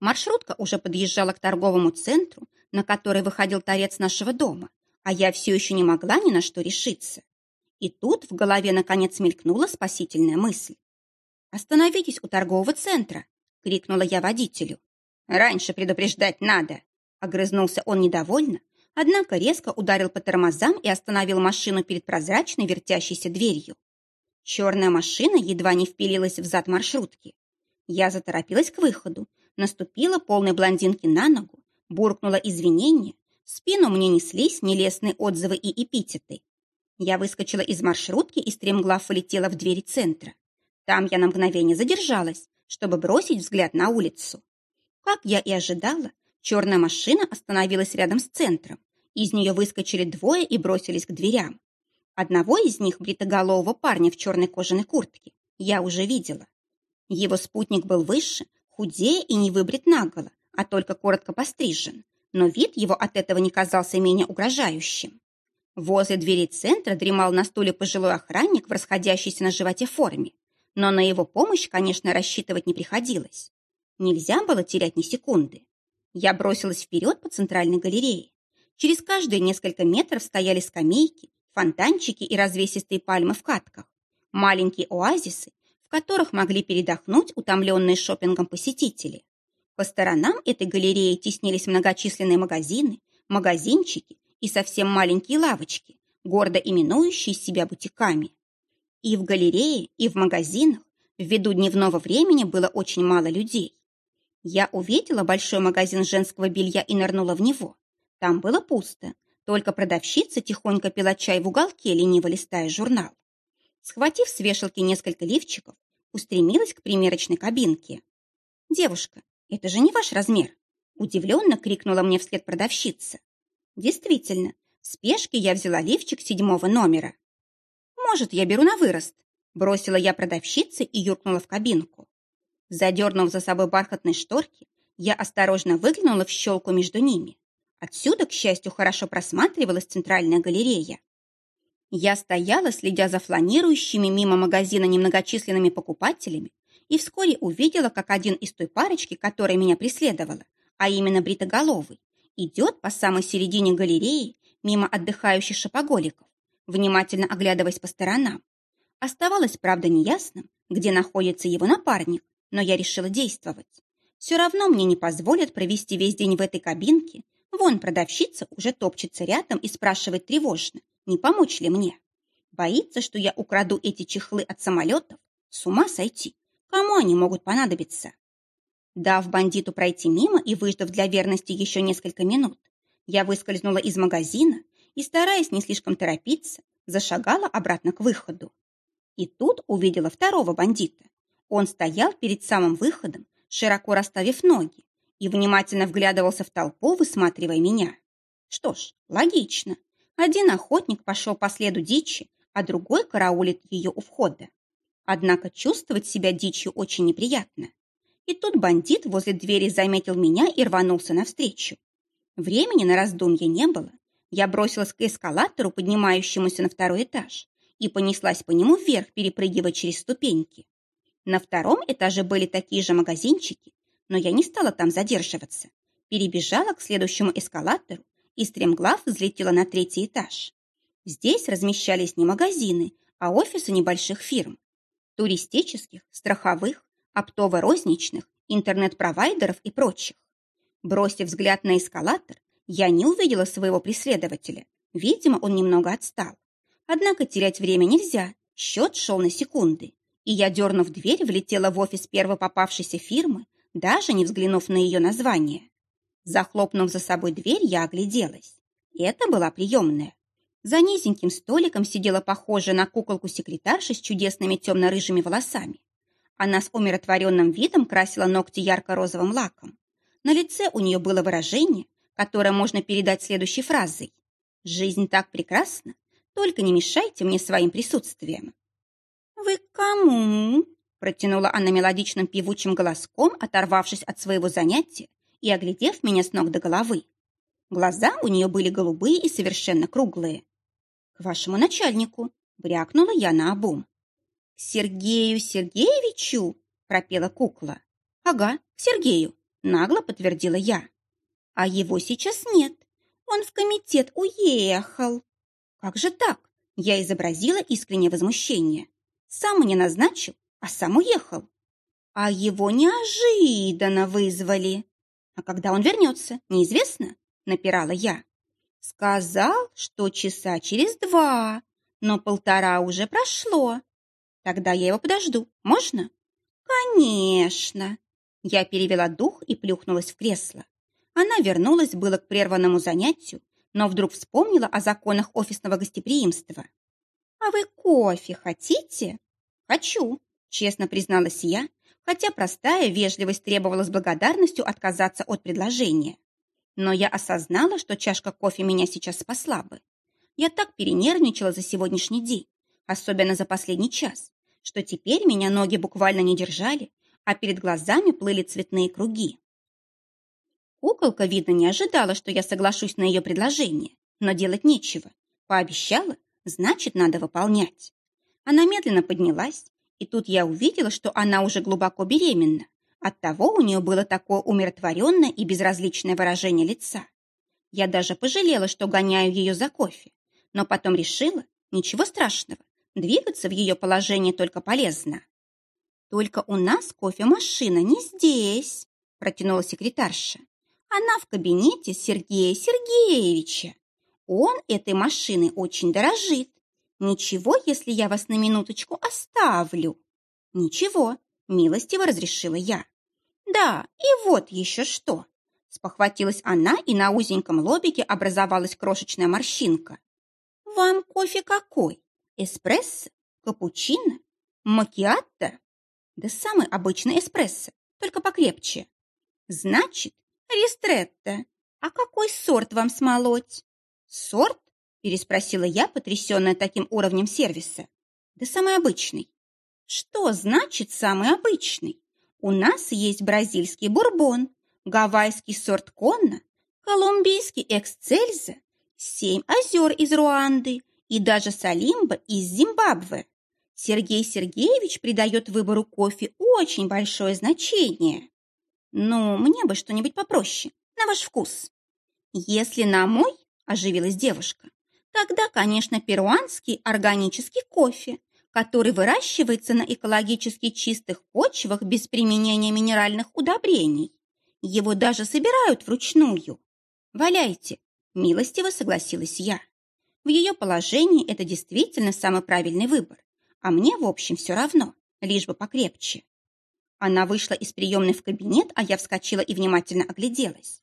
Маршрутка уже подъезжала к торговому центру, на который выходил торец нашего дома, а я все еще не могла ни на что решиться. И тут в голове наконец мелькнула спасительная мысль. «Остановитесь у торгового центра!» — крикнула я водителю. «Раньше предупреждать надо!» — огрызнулся он недовольно, однако резко ударил по тормозам и остановил машину перед прозрачной вертящейся дверью. Черная машина едва не впилилась в зад маршрутки. Я заторопилась к выходу, наступила полной блондинке на ногу, буркнула извинения, в спину мне неслись нелестные отзывы и эпитеты. Я выскочила из маршрутки и стремглав полетела в двери центра. Там я на мгновение задержалась, чтобы бросить взгляд на улицу. Как я и ожидала, черная машина остановилась рядом с центром. Из нее выскочили двое и бросились к дверям. Одного из них, бритоголового парня в черной кожаной куртке, я уже видела. Его спутник был выше, худее и не выбрит наголо, а только коротко пострижен, но вид его от этого не казался менее угрожающим. Возле двери центра дремал на стуле пожилой охранник в расходящейся на животе форме, но на его помощь, конечно, рассчитывать не приходилось. Нельзя было терять ни секунды. Я бросилась вперед по центральной галерее. Через каждые несколько метров стояли скамейки, фонтанчики и развесистые пальмы в катках. Маленькие оазисы, в которых могли передохнуть утомленные шопингом посетители. По сторонам этой галереи теснились многочисленные магазины, магазинчики и совсем маленькие лавочки, гордо именующие себя бутиками. И в галерее, и в магазинах ввиду дневного времени было очень мало людей. Я увидела большой магазин женского белья и нырнула в него. Там было пусто, только продавщица тихонько пила чай в уголке, лениво листая журнал. Схватив с вешалки несколько лифчиков, устремилась к примерочной кабинке. «Девушка, это же не ваш размер!» Удивленно крикнула мне вслед продавщица. Действительно, в спешке я взяла лифчик седьмого номера. «Может, я беру на вырост?» Бросила я продавщице и юркнула в кабинку. Задернув за собой бархатные шторки, я осторожно выглянула в щелку между ними. Отсюда, к счастью, хорошо просматривалась центральная галерея. Я стояла, следя за фланирующими мимо магазина немногочисленными покупателями, и вскоре увидела, как один из той парочки, которая меня преследовала, а именно бритоголовый, идет по самой середине галереи мимо отдыхающих шопоголиков, внимательно оглядываясь по сторонам. Оставалось, правда, неясным, где находится его напарник, но я решила действовать. Все равно мне не позволят провести весь день в этой кабинке. Вон продавщица уже топчется рядом и спрашивает тревожно, не помочь ли мне. Боится, что я украду эти чехлы от самолетов. С ума сойти. Кому они могут понадобиться? Дав бандиту пройти мимо и выждав для верности еще несколько минут, я выскользнула из магазина и, стараясь не слишком торопиться, зашагала обратно к выходу. И тут увидела второго бандита. Он стоял перед самым выходом, широко расставив ноги, и внимательно вглядывался в толпу, высматривая меня. Что ж, логично. Один охотник пошел по следу дичи, а другой караулит ее у входа. Однако чувствовать себя дичью очень неприятно. И тут бандит возле двери заметил меня и рванулся навстречу. Времени на раздумье не было. Я бросилась к эскалатору, поднимающемуся на второй этаж, и понеслась по нему вверх, перепрыгивая через ступеньки. На втором этаже были такие же магазинчики, но я не стала там задерживаться. Перебежала к следующему эскалатору и стремглав взлетела на третий этаж. Здесь размещались не магазины, а офисы небольших фирм. Туристических, страховых, оптово-розничных, интернет-провайдеров и прочих. Бросив взгляд на эскалатор, я не увидела своего преследователя. Видимо, он немного отстал. Однако терять время нельзя. Счет шел на секунды. И я, дернув дверь, влетела в офис первой попавшейся фирмы, даже не взглянув на ее название. Захлопнув за собой дверь, я огляделась. Это была приемная. За низеньким столиком сидела похожая на куколку-секретарша с чудесными темно-рыжими волосами. Она с умиротворенным видом красила ногти ярко-розовым лаком. На лице у нее было выражение, которое можно передать следующей фразой. «Жизнь так прекрасна, только не мешайте мне своим присутствием». «Вы кому?» – протянула она мелодичным певучим голоском, оторвавшись от своего занятия и оглядев меня с ног до головы. Глаза у нее были голубые и совершенно круглые. «К вашему начальнику», – брякнула я на обум. «К Сергею Сергеевичу?» – пропела кукла. «Ага, к Сергею», – нагло подтвердила я. «А его сейчас нет. Он в комитет уехал». «Как же так?» – я изобразила искреннее возмущение. «Сам мне назначил, а сам уехал». «А его неожиданно вызвали». «А когда он вернется, неизвестно?» – напирала я. Сказал, что часа через два, но полтора уже прошло. Тогда я его подожду. Можно? Конечно. Я перевела дух и плюхнулась в кресло. Она вернулась было к прерванному занятию, но вдруг вспомнила о законах офисного гостеприимства. «А вы кофе хотите?» «Хочу», — честно призналась я, хотя простая вежливость требовала с благодарностью отказаться от предложения. Но я осознала, что чашка кофе меня сейчас спасла бы. Я так перенервничала за сегодняшний день, особенно за последний час, что теперь меня ноги буквально не держали, а перед глазами плыли цветные круги. Куколка, видно, не ожидала, что я соглашусь на ее предложение, но делать нечего. Пообещала, значит, надо выполнять. Она медленно поднялась, и тут я увидела, что она уже глубоко беременна. Оттого у нее было такое умиротворенное и безразличное выражение лица. Я даже пожалела, что гоняю ее за кофе, но потом решила, ничего страшного, двигаться в ее положении только полезно. «Только у нас кофемашина не здесь», – протянула секретарша. «Она в кабинете Сергея Сергеевича. Он этой машиной очень дорожит. Ничего, если я вас на минуточку оставлю?» «Ничего», – милостиво разрешила я. «Да, и вот еще что!» Спохватилась она, и на узеньком лобике образовалась крошечная морщинка. «Вам кофе какой? Эспрессо? Капучино? Макиатто?» «Да самый обычный эспрессо, только покрепче». «Значит, ристретто. А какой сорт вам смолоть?» «Сорт?» – переспросила я, потрясенная таким уровнем сервиса. «Да самый обычный». «Что значит самый обычный?» У нас есть бразильский бурбон, гавайский сорт конна, колумбийский эксцельза, семь озер из Руанды и даже салимба из Зимбабве. Сергей Сергеевич придает выбору кофе очень большое значение. Ну, мне бы что-нибудь попроще, на ваш вкус. Если на мой, оживилась девушка, тогда, конечно, перуанский органический кофе, который выращивается на экологически чистых почвах без применения минеральных удобрений. Его даже собирают вручную. Валяйте, милостиво согласилась я. В ее положении это действительно самый правильный выбор, а мне, в общем, все равно, лишь бы покрепче. Она вышла из приемной в кабинет, а я вскочила и внимательно огляделась.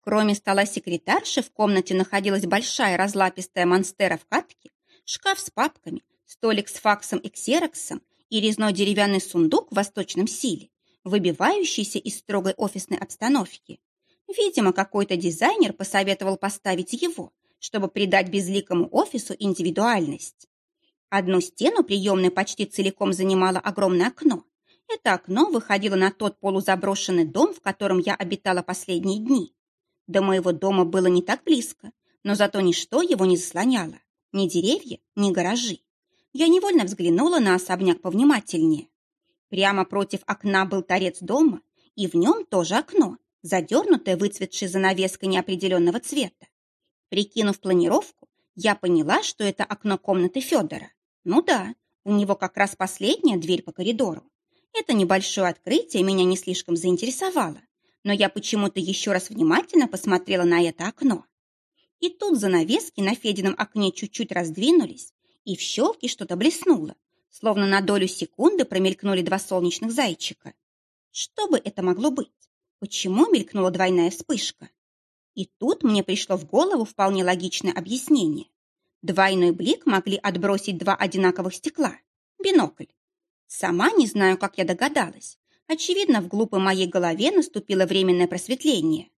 Кроме стола секретарши в комнате находилась большая разлапистая монстера в катке, шкаф с папками, столик с факсом и ксероксом и резной деревянный сундук в восточном стиле, выбивающийся из строгой офисной обстановки. Видимо, какой-то дизайнер посоветовал поставить его, чтобы придать безликому офису индивидуальность. Одну стену приемной почти целиком занимало огромное окно, Это окно выходило на тот полузаброшенный дом, в котором я обитала последние дни. До моего дома было не так близко, но зато ничто его не заслоняло. Ни деревья, ни гаражи. Я невольно взглянула на особняк повнимательнее. Прямо против окна был торец дома, и в нем тоже окно, задернутое выцветшей занавеской неопределенного цвета. Прикинув планировку, я поняла, что это окно комнаты Федора. Ну да, у него как раз последняя дверь по коридору. Это небольшое открытие меня не слишком заинтересовало, но я почему-то еще раз внимательно посмотрела на это окно. И тут занавески на Федином окне чуть-чуть раздвинулись, и в щелке что-то блеснуло, словно на долю секунды промелькнули два солнечных зайчика. Что бы это могло быть? Почему мелькнула двойная вспышка? И тут мне пришло в голову вполне логичное объяснение. Двойной блик могли отбросить два одинаковых стекла. Бинокль. Сама не знаю, как я догадалась. Очевидно, в глупой моей голове наступило временное просветление.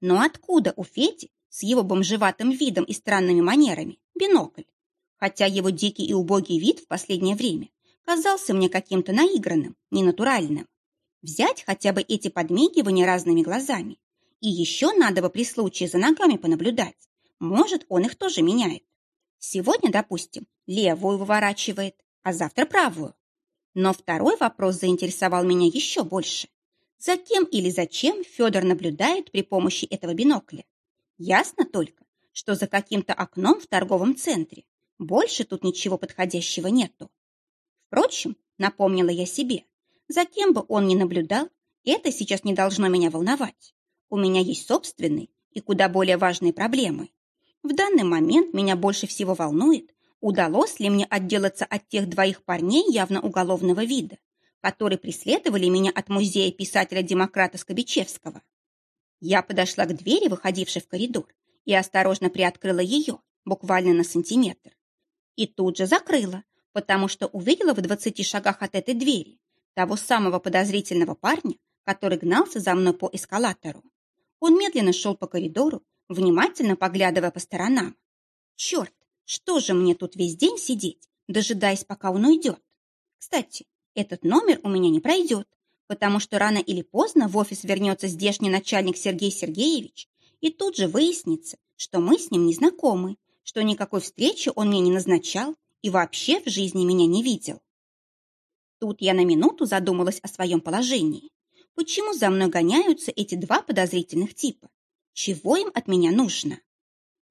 Но откуда у Феди с его бомжеватым видом и странными манерами бинокль? Хотя его дикий и убогий вид в последнее время казался мне каким-то наигранным, ненатуральным. Взять хотя бы эти подмигивания разными глазами. И еще надо бы при случае за ногами понаблюдать. Может, он их тоже меняет. Сегодня, допустим, левую выворачивает, а завтра правую. Но второй вопрос заинтересовал меня еще больше. За кем или зачем Федор наблюдает при помощи этого бинокля? Ясно только, что за каким-то окном в торговом центре. Больше тут ничего подходящего нету. Впрочем, напомнила я себе, за кем бы он ни наблюдал, это сейчас не должно меня волновать. У меня есть собственные и куда более важные проблемы. В данный момент меня больше всего волнует, Удалось ли мне отделаться от тех двоих парней явно уголовного вида, которые преследовали меня от музея писателя-демократа Скобичевского? Я подошла к двери, выходившей в коридор, и осторожно приоткрыла ее, буквально на сантиметр. И тут же закрыла, потому что увидела в двадцати шагах от этой двери того самого подозрительного парня, который гнался за мной по эскалатору. Он медленно шел по коридору, внимательно поглядывая по сторонам. Черт, что же мне тут весь день сидеть, дожидаясь, пока он уйдет? Кстати, этот номер у меня не пройдет, потому что рано или поздно в офис вернется здешний начальник Сергей Сергеевич, и тут же выяснится, что мы с ним не знакомы, что никакой встречи он мне не назначал и вообще в жизни меня не видел. Тут я на минуту задумалась о своем положении. Почему за мной гоняются эти два подозрительных типа? Чего им от меня нужно?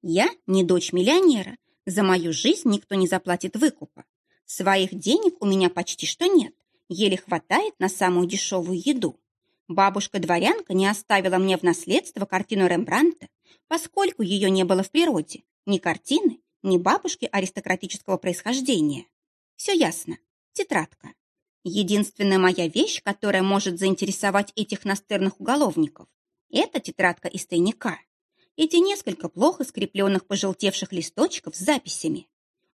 Я не дочь миллионера, за мою жизнь никто не заплатит выкупа. Своих денег у меня почти что нет. Еле хватает на самую дешевую еду. Бабушка-дворянка не оставила мне в наследство картину Рембранта, поскольку ее не было в природе. Ни картины, ни бабушки аристократического происхождения. Все ясно. Тетрадка. Единственная моя вещь, которая может заинтересовать этих настырных уголовников, это тетрадка из тайника эти несколько плохо скрепленных пожелтевших листочков с записями.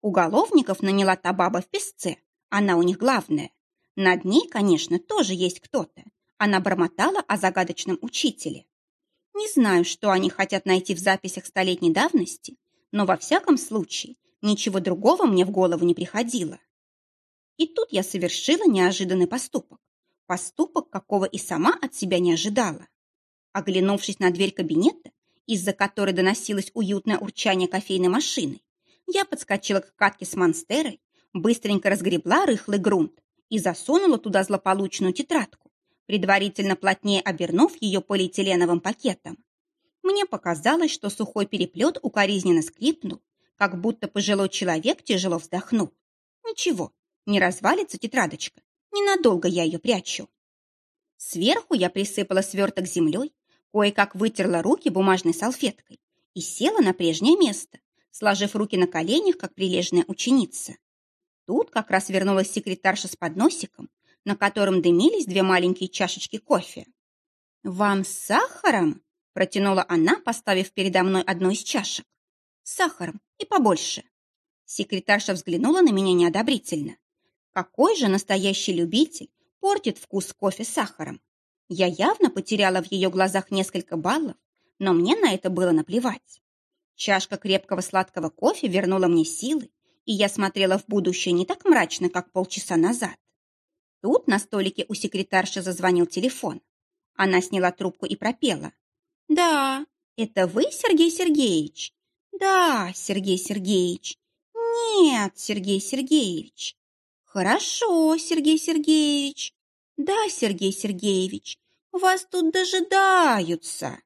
Уголовников наняла та баба в песце, она у них главная. Над ней, конечно, тоже есть кто-то. Она бормотала о загадочном учителе. Не знаю, что они хотят найти в записях столетней давности, но во всяком случае ничего другого мне в голову не приходило. И тут я совершила неожиданный поступок. Поступок, какого и сама от себя не ожидала. Оглянувшись на дверь кабинета, из-за которой доносилось уютное урчание кофейной машины, я подскочила к катке с монстерой, быстренько разгребла рыхлый грунт и засунула туда злополучную тетрадку, предварительно плотнее обернув ее полиэтиленовым пакетом. Мне показалось, что сухой переплет укоризненно скрипнул, как будто пожилой человек тяжело вздохнул. Ничего, не развалится тетрадочка, ненадолго я ее прячу. Сверху я присыпала сверток землей Кое-как вытерла руки бумажной салфеткой и села на прежнее место, сложив руки на коленях, как прилежная ученица. Тут как раз вернулась секретарша с подносиком, на котором дымились две маленькие чашечки кофе. «Вам с сахаром?» – протянула она, поставив передо мной одну из чашек. «С сахаром и побольше». Секретарша взглянула на меня неодобрительно. Какой же настоящий любитель портит вкус кофе сахаром? Я явно потеряла в ее глазах несколько баллов, но мне на это было наплевать. Чашка крепкого сладкого кофе вернула мне силы, и я смотрела в будущее не так мрачно, как полчаса назад. Тут на столике у секретарши зазвонил телефон. Она сняла трубку и пропела. «Да, это вы, Сергей Сергеевич?» «Да, Сергей Сергеевич». «Нет, Сергей Сергеевич». «Хорошо, Сергей Сергеевич». «Да, Сергей Сергеевич, вас тут дожидаются».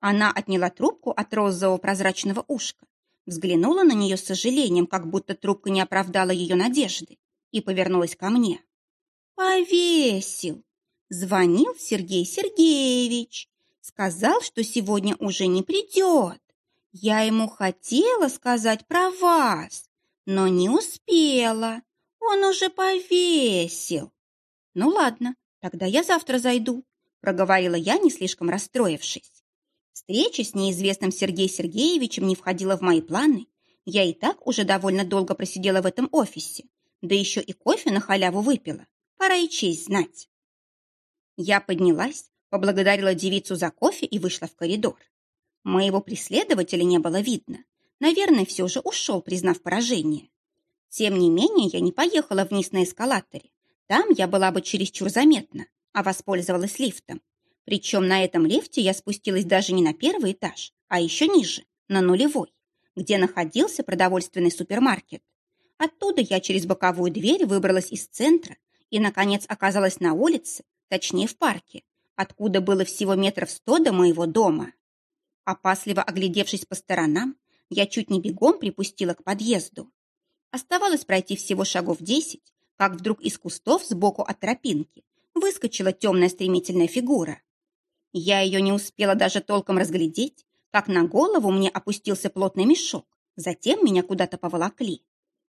Она отняла трубку от розового прозрачного ушка, взглянула на нее с сожалением, как будто трубка не оправдала ее надежды, и повернулась ко мне. «Повесил. Звонил Сергей Сергеевич. Сказал, что сегодня уже не придет. Я ему хотела сказать про вас, но не успела. Он уже повесил. Ну ладно, тогда я завтра зайду, проговорила я, не слишком расстроившись. Встреча с неизвестным Сергеем Сергеевичем не входила в мои планы. Я и так уже довольно долго просидела в этом офисе, да еще и кофе на халяву выпила. Пора и честь знать. Я поднялась, поблагодарила девицу за кофе и вышла в коридор. Моего преследователя не было видно. Наверное, все же ушел, признав поражение. Тем не менее, я не поехала вниз на эскалаторе. Там я была бы чересчур заметна, а воспользовалась лифтом. Причем на этом лифте я спустилась даже не на первый этаж, а еще ниже, на нулевой, где находился продовольственный супермаркет. Оттуда я через боковую дверь выбралась из центра и, наконец, оказалась на улице, точнее в парке, откуда было всего метров сто до моего дома. Опасливо оглядевшись по сторонам, я чуть не бегом припустила к подъезду. Оставалось пройти всего шагов десять, как вдруг из кустов сбоку от тропинки выскочила темная стремительная фигура. Я ее не успела даже толком разглядеть, как на голову мне опустился плотный мешок, затем меня куда-то поволокли.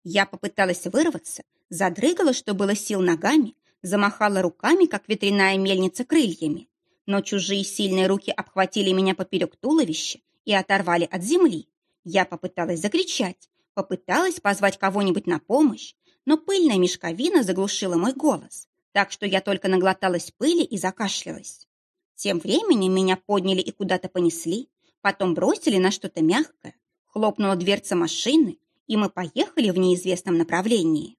Я попыталась вырваться, задрыгала, что было сил ногами, замахала руками, как ветряная мельница крыльями, но чужие сильные руки обхватили меня поперек туловища и оторвали от земли. Я попыталась закричать, попыталась позвать кого-нибудь на помощь, но пыльная мешковина заглушила мой голос, так что я только наглоталась пыли и закашлялась. Тем временем меня подняли и куда-то понесли, потом бросили на что-то мягкое, хлопнула дверца машины, и мы поехали в неизвестном направлении.